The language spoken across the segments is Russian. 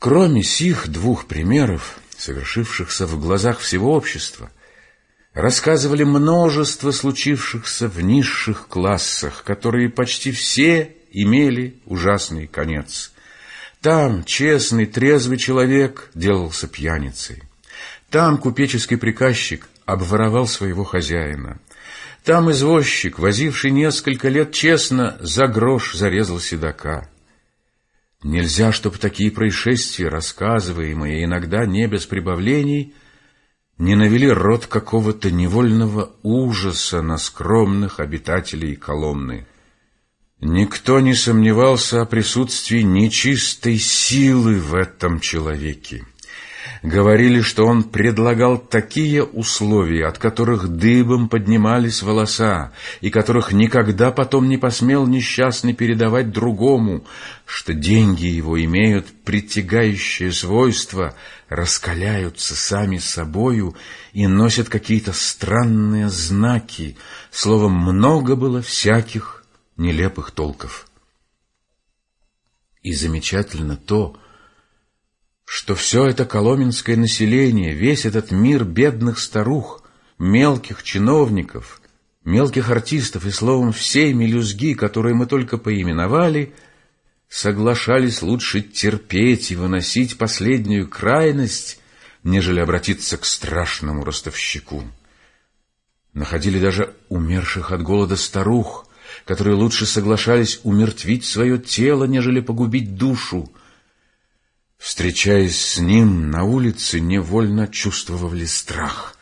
Кроме сих двух примеров, совершившихся в глазах всего общества, рассказывали множество случившихся в низших классах, которые почти все имели ужасный конец. Там честный, трезвый человек делался пьяницей. Там купеческий приказчик обворовал своего хозяина. Там извозчик, возивший несколько лет честно, за грош зарезал седока. Нельзя, чтобы такие происшествия, рассказываемые иногда не без прибавлений, не навели род какого-то невольного ужаса на скромных обитателей Коломны. Никто не сомневался о присутствии нечистой силы в этом человеке. Говорили, что он предлагал такие условия, от которых дыбом поднимались волоса, и которых никогда потом не посмел несчастный передавать другому, что деньги его имеют притягающее свойство, раскаляются сами собою и носят какие-то странные знаки, словом, много было всяких нелепых толков. И замечательно то, что все это коломенское население, весь этот мир бедных старух, мелких чиновников, мелких артистов и, словом, всей мелюзги, которые мы только поименовали, соглашались лучше терпеть и выносить последнюю крайность, нежели обратиться к страшному ростовщику. Находили даже умерших от голода старух, которые лучше соглашались умертвить свое тело, нежели погубить душу, Встречаясь с ним на улице, невольно чувствовали страх.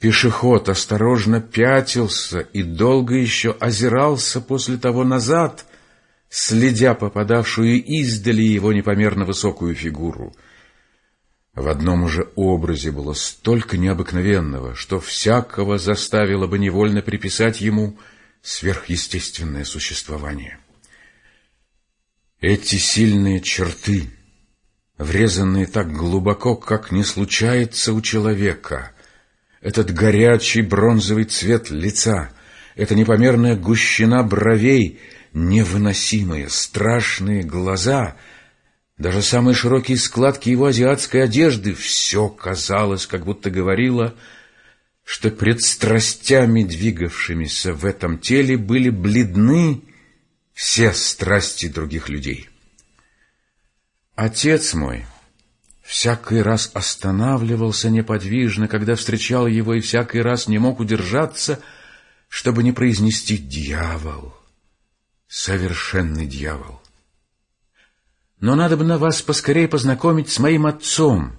Пешеход осторожно пятился и долго еще озирался после того назад, следя попадавшую издали его непомерно высокую фигуру. В одном уже образе было столько необыкновенного, что всякого заставило бы невольно приписать ему сверхъестественное существование. Эти сильные черты — врезанные так глубоко, как не случается у человека. Этот горячий бронзовый цвет лица, эта непомерная гущина бровей, невыносимые, страшные глаза, даже самые широкие складки его азиатской одежды — все казалось, как будто говорило, что пред страстями, двигавшимися в этом теле, были бледны все страсти других людей. Отец мой всякий раз останавливался неподвижно, когда встречал его, и всякий раз не мог удержаться, чтобы не произнести «дьявол», совершенный дьявол. Но надо бы на вас поскорее познакомить с моим отцом,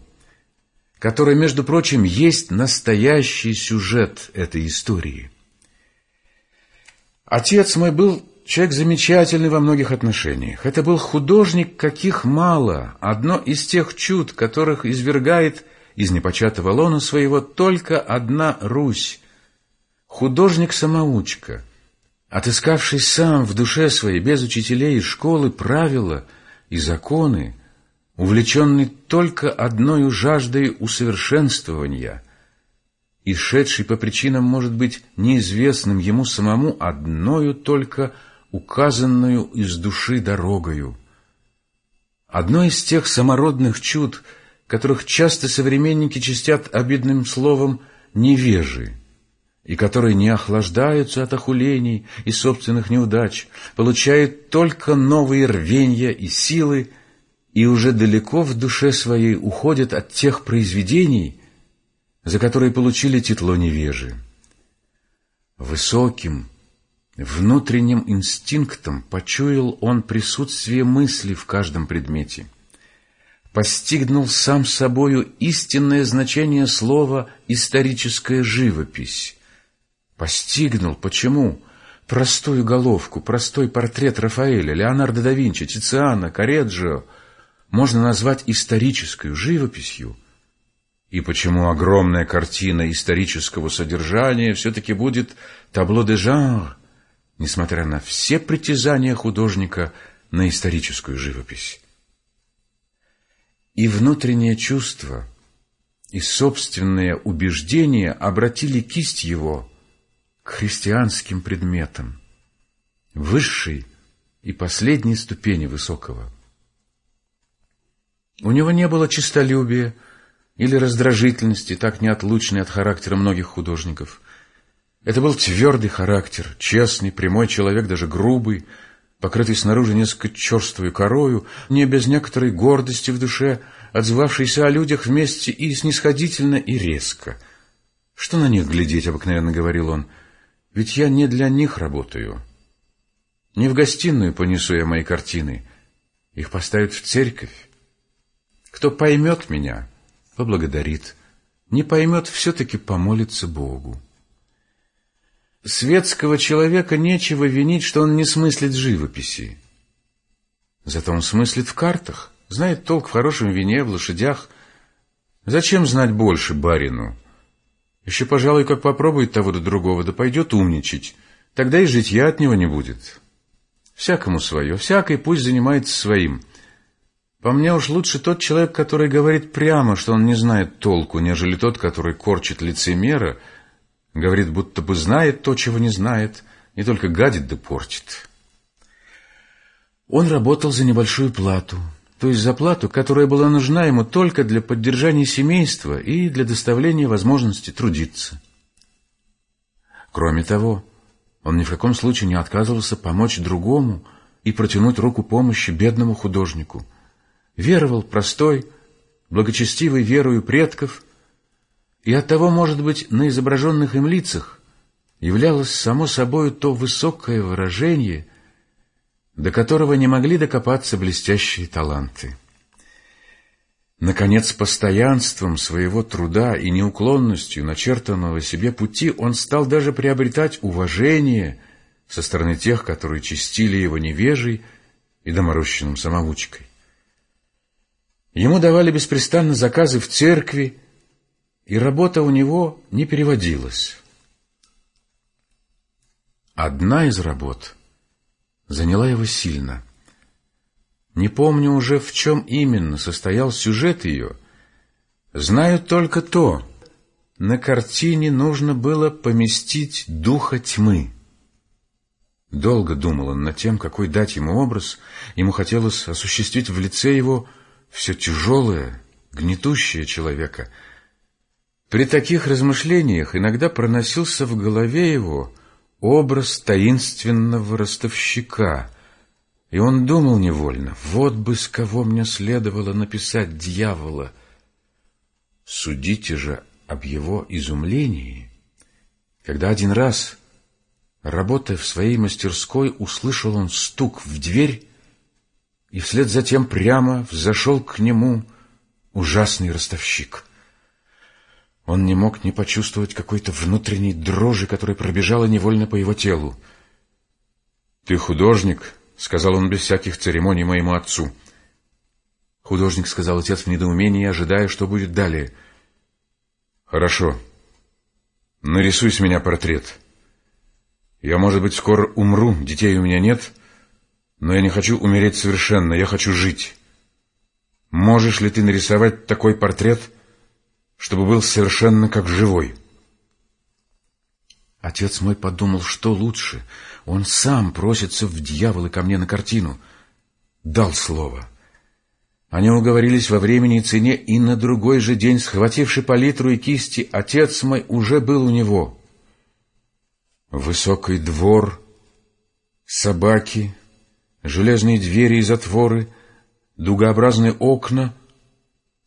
который, между прочим, есть настоящий сюжет этой истории. Отец мой был Человек замечательный во многих отношениях. Это был художник, каких мало, одно из тех чуд, которых извергает из непочатого лона своего только одна Русь. Художник-самоучка, отыскавший сам в душе своей, без учителей и школы, правила и законы, увлеченный только одной жаждой усовершенствования — и шедший по причинам, может быть, неизвестным ему самому одною только указанную из души дорогою. Одно из тех самородных чуд, которых часто современники чистят обидным словом «невежи», и которые не охлаждаются от охулений и собственных неудач, получают только новые рвенья и силы, и уже далеко в душе своей уходят от тех произведений, за которые получили титло невежи. Высоким, Внутренним инстинктом почуял он присутствие мысли в каждом предмете. Постигнул сам собою истинное значение слова «историческая живопись». Постигнул, почему? Простую головку, простой портрет Рафаэля, Леонардо да Винчи, Тициана, Кареджио можно назвать исторической живописью, и почему огромная картина исторического содержания все-таки будет табло де жанр, несмотря на все притязания художника на историческую живопись. И внутреннее чувство, и собственное убеждение обратили кисть его к христианским предметам, высшей и последней ступени высокого. У него не было честолюбия или раздражительности, так неотлучной от характера многих художников. Это был твердый характер, честный, прямой человек, даже грубый, покрытый снаружи несколько черствой корою, не без некоторой гордости в душе, отзывавшийся о людях вместе и снисходительно, и резко. «Что на них глядеть?» — обыкновенно говорил он. «Ведь я не для них работаю. Не в гостиную понесу я мои картины. Их поставят в церковь. Кто поймет меня, поблагодарит. Не поймет, все-таки помолится Богу. Светского человека нечего винить, что он не смыслит живописи. Зато он смыслит в картах, знает толк в хорошем вине, в лошадях. Зачем знать больше барину? Еще, пожалуй, как попробует того до другого, да пойдет умничать. Тогда и житья от него не будет. Всякому свое, всякий пусть занимается своим. По мне уж лучше тот человек, который говорит прямо, что он не знает толку, нежели тот, который корчит лицемера, говорит, будто бы знает то, чего не знает, и только гадит да портит. Он работал за небольшую плату, то есть за плату, которая была нужна ему только для поддержания семейства и для доставления возможности трудиться. Кроме того, он ни в каком случае не отказывался помочь другому и протянуть руку помощи бедному художнику. Веровал простой, благочестивой верою предков, и оттого, может быть, на изображенных им лицах являлось само собой то высокое выражение, до которого не могли докопаться блестящие таланты. Наконец, постоянством своего труда и неуклонностью начертанного себе пути он стал даже приобретать уважение со стороны тех, которые чистили его невежей и доморощенным самоучкой. Ему давали беспрестанно заказы в церкви, и работа у него не переводилась. Одна из работ заняла его сильно — не помню уже, в чем именно состоял сюжет ее. Знаю только то. На картине нужно было поместить духа тьмы. Долго думал он над тем, какой дать ему образ. Ему хотелось осуществить в лице его все тяжелое, гнетущее человека. При таких размышлениях иногда проносился в голове его образ таинственного ростовщика — и он думал невольно, вот бы с кого мне следовало написать дьявола. Судите же об его изумлении, когда один раз, работая в своей мастерской, услышал он стук в дверь, и вслед за тем прямо взошел к нему ужасный ростовщик. Он не мог не почувствовать какой-то внутренней дрожи, которая пробежала невольно по его телу. — Ты художник? —— сказал он без всяких церемоний моему отцу. Художник сказал отец в недоумении, ожидая, что будет далее. «Хорошо. Нарисуй с меня портрет. Я, может быть, скоро умру, детей у меня нет, но я не хочу умереть совершенно, я хочу жить. Можешь ли ты нарисовать такой портрет, чтобы был совершенно как живой?» Отец мой подумал, что лучше. Он сам просится в дьяволы ко мне на картину. Дал слово. Они уговорились во времени и цене, и на другой же день, схвативший палитру и кисти, отец мой уже был у него. Высокий двор, собаки, железные двери и затворы, дугообразные окна,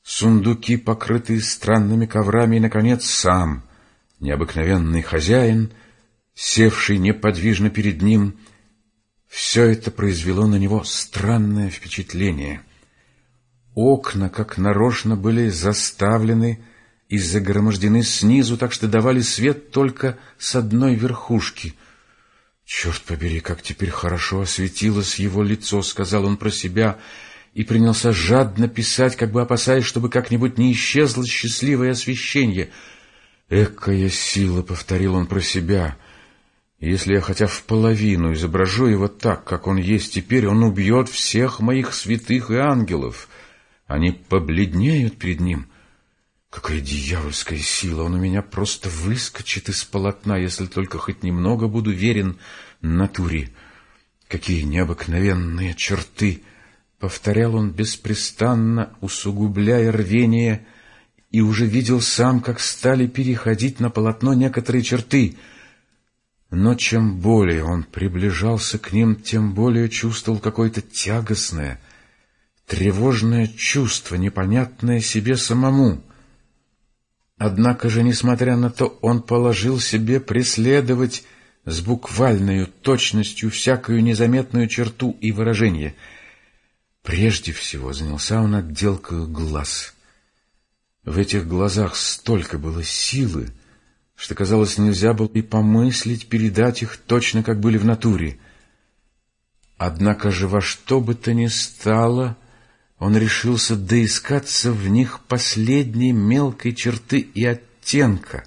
сундуки, покрытые странными коврами, и, наконец, сам — необыкновенный хозяин, севший неподвижно перед ним, все это произвело на него странное впечатление. Окна, как нарочно, были заставлены и загромождены снизу, так что давали свет только с одной верхушки. «Черт побери, как теперь хорошо осветилось его лицо», — сказал он про себя, и принялся жадно писать, как бы опасаясь, чтобы как-нибудь не исчезло счастливое освещение — «Экая сила!» — повторил он про себя. «Если я хотя в половину изображу его так, как он есть теперь, он убьет всех моих святых и ангелов. Они побледнеют перед ним. Какая дьявольская сила! Он у меня просто выскочит из полотна, если только хоть немного буду верен натуре. Какие необыкновенные черты!» Повторял он беспрестанно, усугубляя рвение, и уже видел сам, как стали переходить на полотно некоторые черты. Но чем более он приближался к ним, тем более чувствовал какое-то тягостное, тревожное чувство, непонятное себе самому. Однако же, несмотря на то, он положил себе преследовать с буквальной точностью всякую незаметную черту и выражение. Прежде всего занялся он отделкой глаз. В этих глазах столько было силы, что, казалось, нельзя было и помыслить передать их точно, как были в натуре. Однако же во что бы то ни стало, он решился доискаться в них последней мелкой черты и оттенка,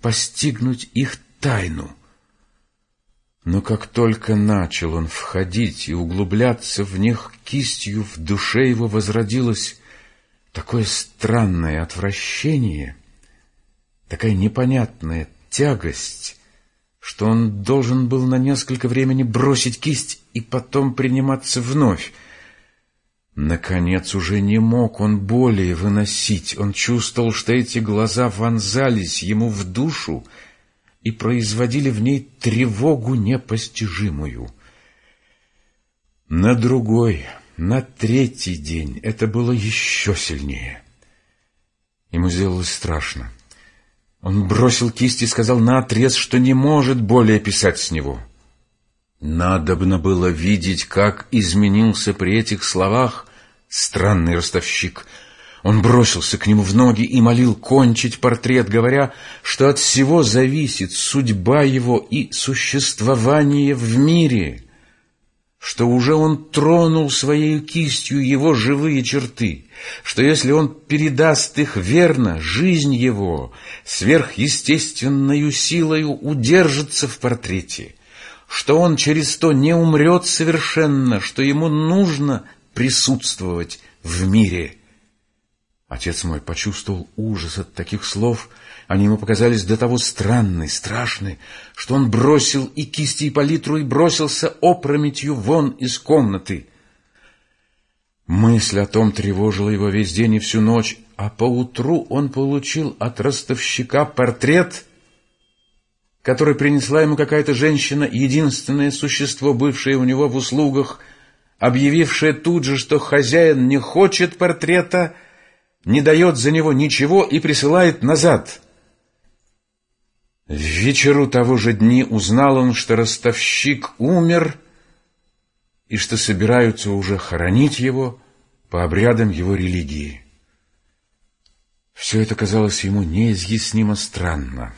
постигнуть их тайну — но как только начал он входить и углубляться в них кистью, в душе его возродилось такое странное отвращение, такая непонятная тягость, что он должен был на несколько времени бросить кисть и потом приниматься вновь. Наконец уже не мог он более выносить, он чувствовал, что эти глаза вонзались ему в душу, и производили в ней тревогу непостижимую. На другой, на третий день это было еще сильнее. Ему сделалось страшно. Он бросил кисть и сказал наотрез, что не может более писать с него. Надобно было видеть, как изменился при этих словах странный ростовщик — он бросился к нему в ноги и молил кончить портрет, говоря, что от всего зависит судьба его и существование в мире, что уже он тронул своей кистью его живые черты, что если он передаст их верно, жизнь его сверхъестественною силою удержится в портрете, что он через то не умрет совершенно, что ему нужно присутствовать в мире. Отец мой почувствовал ужас от таких слов. Они ему показались до того странны, страшны, что он бросил и кисти, и палитру, и бросился опрометью вон из комнаты. Мысль о том тревожила его весь день и всю ночь, а поутру он получил от ростовщика портрет, который принесла ему какая-то женщина, единственное существо, бывшее у него в услугах, объявившее тут же, что хозяин не хочет портрета, не дает за него ничего и присылает назад. В вечеру того же дни узнал он, что ростовщик умер и что собираются уже хоронить его по обрядам его религии. Все это казалось ему неизъяснимо странно.